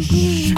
Shh.